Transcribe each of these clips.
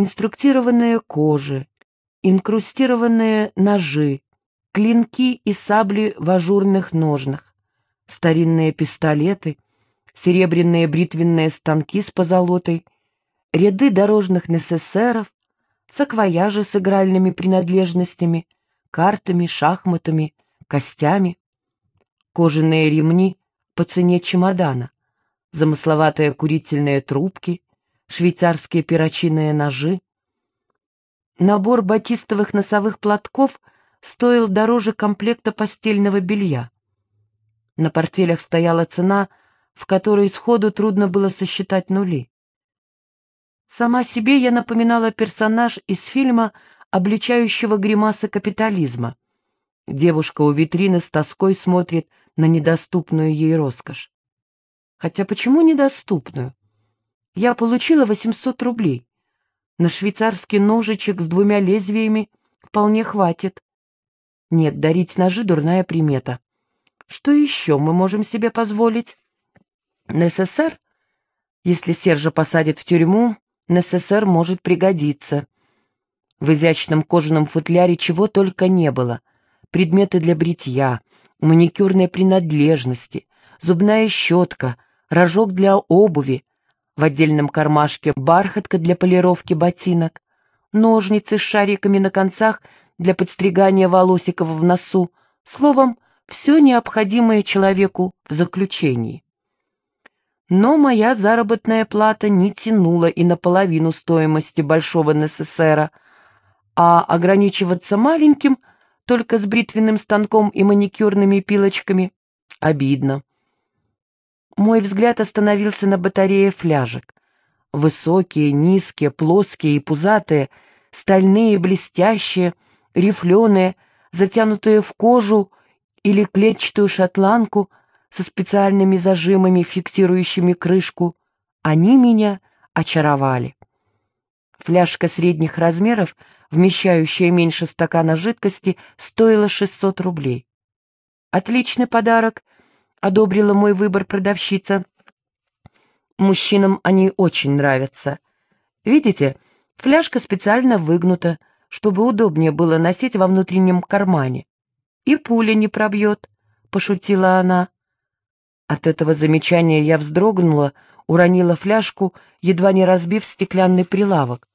инструктированные кожи, инкрустированные ножи, клинки и сабли в ажурных ножнах, старинные пистолеты, серебряные бритвенные станки с позолотой, ряды дорожных несессеров, саквояжи с игральными принадлежностями, картами, шахматами, костями, кожаные ремни по цене чемодана, замысловатые курительные трубки, швейцарские перочинные ножи. Набор батистовых носовых платков стоил дороже комплекта постельного белья. На портфелях стояла цена, в которой сходу трудно было сосчитать нули. Сама себе я напоминала персонаж из фильма, обличающего гримасы капитализма. Девушка у витрины с тоской смотрит на недоступную ей роскошь. Хотя почему недоступную? Я получила 800 рублей. На швейцарский ножичек с двумя лезвиями вполне хватит. Нет, дарить ножи — дурная примета. Что еще мы можем себе позволить? На СССР? Если Сержа посадят в тюрьму, НССР может пригодиться. В изящном кожаном футляре чего только не было. Предметы для бритья, маникюрные принадлежности, зубная щетка, рожок для обуви, в отдельном кармашке бархатка для полировки ботинок, ножницы с шариками на концах для подстригания волосиков в носу, словом, все необходимое человеку в заключении. Но моя заработная плата не тянула и наполовину стоимости большого НССРа, а ограничиваться маленьким, только с бритвенным станком и маникюрными пилочками, обидно. Мой взгляд остановился на батарее фляжек. Высокие, низкие, плоские и пузатые, стальные, блестящие, рифленые, затянутые в кожу или клетчатую шотландку — со специальными зажимами, фиксирующими крышку, они меня очаровали. Фляжка средних размеров, вмещающая меньше стакана жидкости, стоила 600 рублей. Отличный подарок, одобрила мой выбор продавщица. Мужчинам они очень нравятся. Видите, фляжка специально выгнута, чтобы удобнее было носить во внутреннем кармане. И пуля не пробьет, — пошутила она. От этого замечания я вздрогнула, уронила фляжку, едва не разбив стеклянный прилавок.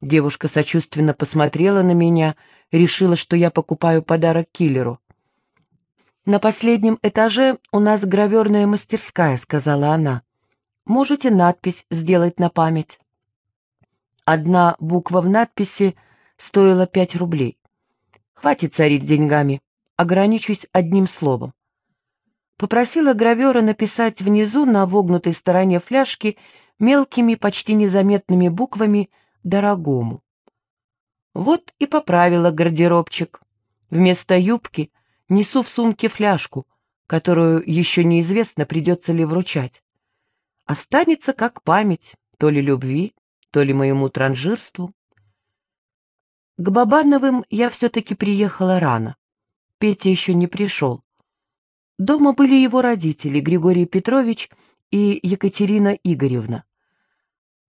Девушка сочувственно посмотрела на меня, решила, что я покупаю подарок киллеру. «На последнем этаже у нас граверная мастерская», — сказала она. «Можете надпись сделать на память». Одна буква в надписи стоила пять рублей. Хватит царить деньгами, ограничусь одним словом попросила гравера написать внизу на вогнутой стороне фляжки мелкими, почти незаметными буквами «Дорогому». Вот и поправила гардеробчик. Вместо юбки несу в сумке фляжку, которую еще неизвестно, придется ли вручать. Останется как память то ли любви, то ли моему транжирству. К Бабановым я все-таки приехала рано. Петя еще не пришел. Дома были его родители, Григорий Петрович и Екатерина Игоревна.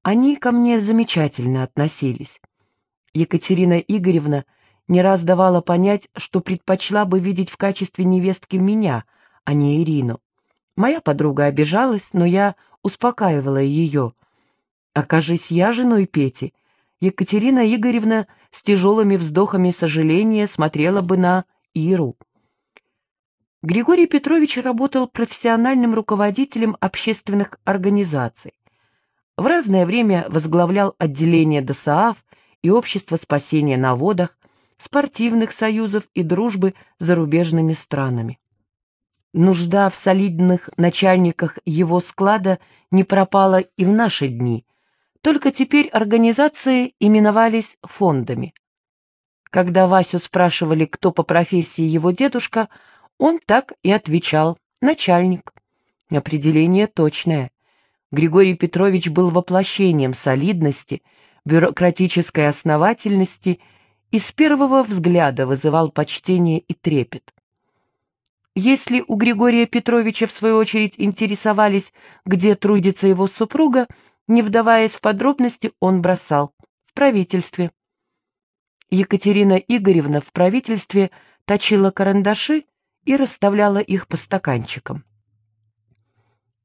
Они ко мне замечательно относились. Екатерина Игоревна не раз давала понять, что предпочла бы видеть в качестве невестки меня, а не Ирину. Моя подруга обижалась, но я успокаивала ее. Окажись я женой Пети, Екатерина Игоревна с тяжелыми вздохами сожаления смотрела бы на Иру. Григорий Петрович работал профессиональным руководителем общественных организаций. В разное время возглавлял отделение ДОСААФ и Общество спасения на водах, спортивных союзов и дружбы с зарубежными странами. Нужда в солидных начальниках его склада не пропала и в наши дни, только теперь организации именовались фондами. Когда Васю спрашивали, кто по профессии его дедушка, он так и отвечал «начальник». Определение точное. Григорий Петрович был воплощением солидности, бюрократической основательности с первого взгляда вызывал почтение и трепет. Если у Григория Петровича, в свою очередь, интересовались, где трудится его супруга, не вдаваясь в подробности, он бросал правительстве. Екатерина Игоревна в правительстве точила карандаши и расставляла их по стаканчикам.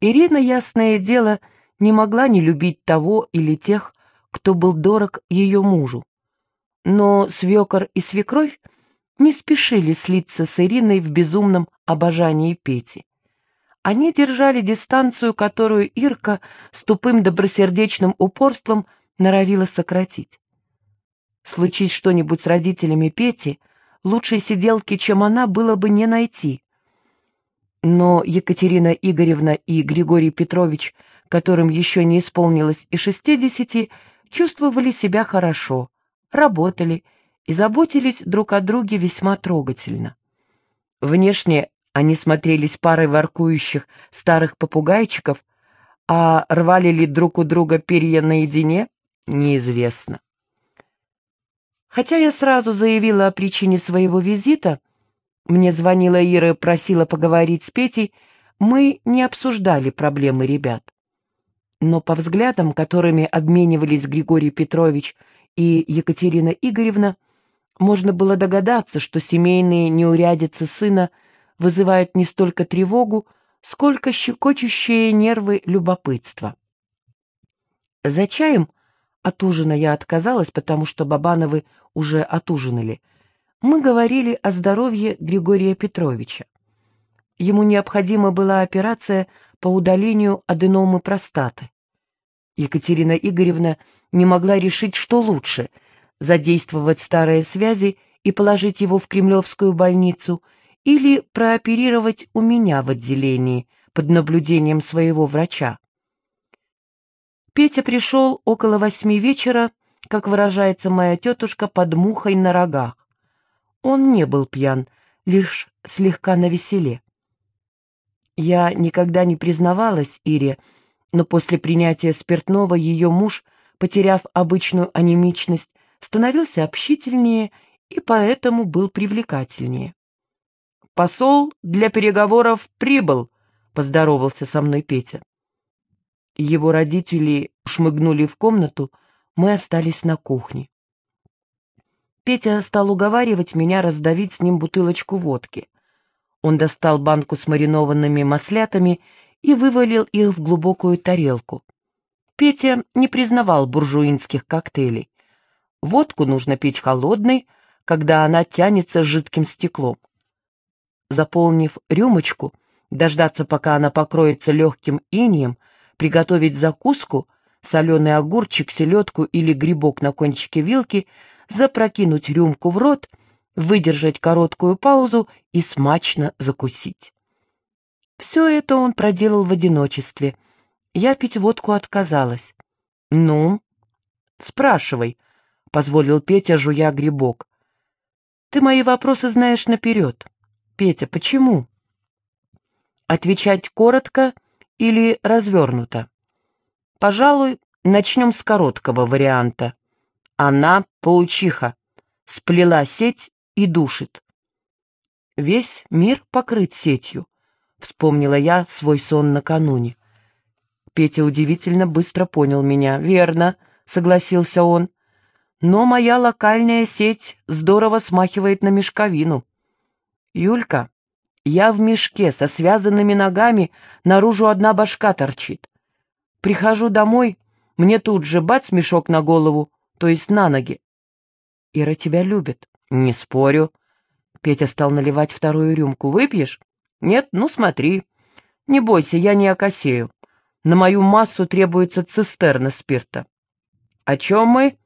Ирина, ясное дело, не могла не любить того или тех, кто был дорог ее мужу. Но свекор и свекровь не спешили слиться с Ириной в безумном обожании Пети. Они держали дистанцию, которую Ирка с тупым добросердечным упорством норовила сократить. Случись что-нибудь с родителями Пети, лучшей сиделки, чем она, было бы не найти. Но Екатерина Игоревна и Григорий Петрович, которым еще не исполнилось и шестидесяти, чувствовали себя хорошо, работали и заботились друг о друге весьма трогательно. Внешне они смотрелись парой воркующих старых попугайчиков, а рвали ли друг у друга перья наедине, неизвестно. Хотя я сразу заявила о причине своего визита, мне звонила Ира и просила поговорить с Петей, мы не обсуждали проблемы ребят. Но по взглядам, которыми обменивались Григорий Петрович и Екатерина Игоревна, можно было догадаться, что семейные неурядицы сына вызывают не столько тревогу, сколько щекочущие нервы любопытства. За чаем от ужина я отказалась, потому что Бабановы уже отужинали. Мы говорили о здоровье Григория Петровича. Ему необходима была операция по удалению аденомы простаты. Екатерина Игоревна не могла решить, что лучше — задействовать старые связи и положить его в Кремлевскую больницу или прооперировать у меня в отделении под наблюдением своего врача. Петя пришел около восьми вечера, как выражается моя тетушка, под мухой на рогах. Он не был пьян, лишь слегка навеселе. Я никогда не признавалась Ире, но после принятия спиртного ее муж, потеряв обычную анемичность, становился общительнее и поэтому был привлекательнее. «Посол для переговоров прибыл», — поздоровался со мной Петя. Его родители шмыгнули в комнату, мы остались на кухне. Петя стал уговаривать меня раздавить с ним бутылочку водки. Он достал банку с маринованными маслятами и вывалил их в глубокую тарелку. Петя не признавал буржуинских коктейлей. Водку нужно пить холодной, когда она тянется с жидким стеклом. Заполнив рюмочку, дождаться, пока она покроется легким инием, приготовить закуску, соленый огурчик, селедку или грибок на кончике вилки, запрокинуть рюмку в рот, выдержать короткую паузу и смачно закусить. Все это он проделал в одиночестве. Я пить водку отказалась. «Ну?» «Спрашивай», — позволил Петя, жуя грибок. «Ты мои вопросы знаешь наперед. Петя, почему?» «Отвечать коротко или развернуто?» «Пожалуй, начнем с короткого варианта. Она паучиха, сплела сеть и душит». «Весь мир покрыт сетью», — вспомнила я свой сон накануне. Петя удивительно быстро понял меня. «Верно», — согласился он но моя локальная сеть здорово смахивает на мешковину. Юлька, я в мешке со связанными ногами, наружу одна башка торчит. Прихожу домой, мне тут же бац мешок на голову, то есть на ноги. Ира тебя любит. Не спорю. Петя стал наливать вторую рюмку. Выпьешь? Нет? Ну смотри. Не бойся, я не окосею. На мою массу требуется цистерна спирта. О чем мы?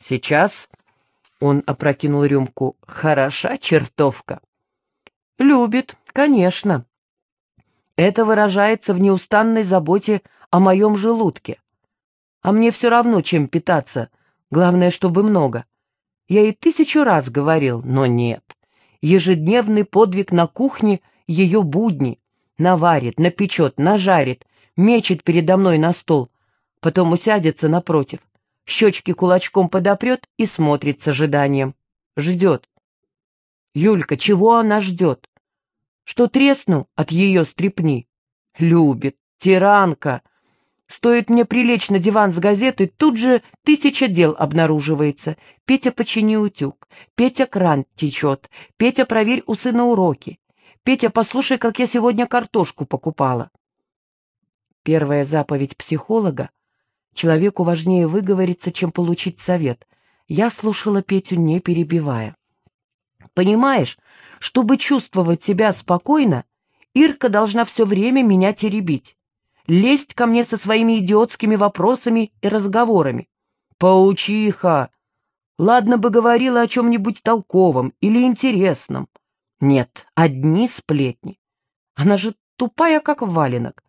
Сейчас он опрокинул рюмку. Хороша чертовка. Любит, конечно. Это выражается в неустанной заботе о моем желудке. А мне все равно, чем питаться. Главное, чтобы много. Я и тысячу раз говорил, но нет. Ежедневный подвиг на кухне — ее будни. Наварит, напечет, нажарит, мечет передо мной на стол. Потом усядется напротив щечки кулачком подопрет и смотрит с ожиданием. Ждет. Юлька, чего она ждет? Что тресну от ее стрепни? Любит, тиранка. Стоит мне прилечь на диван с газетой, тут же тысяча дел обнаруживается. Петя, почини утюг. Петя, кран течет. Петя, проверь у сына уроки. Петя, послушай, как я сегодня картошку покупала. Первая заповедь психолога — человеку важнее выговориться, чем получить совет. Я слушала Петю, не перебивая. Понимаешь, чтобы чувствовать себя спокойно, Ирка должна все время меня теребить лезть ко мне со своими идиотскими вопросами и разговорами. Паучиха! Ладно бы говорила о чем-нибудь толковом или интересном. Нет, одни сплетни. Она же тупая, как валенок.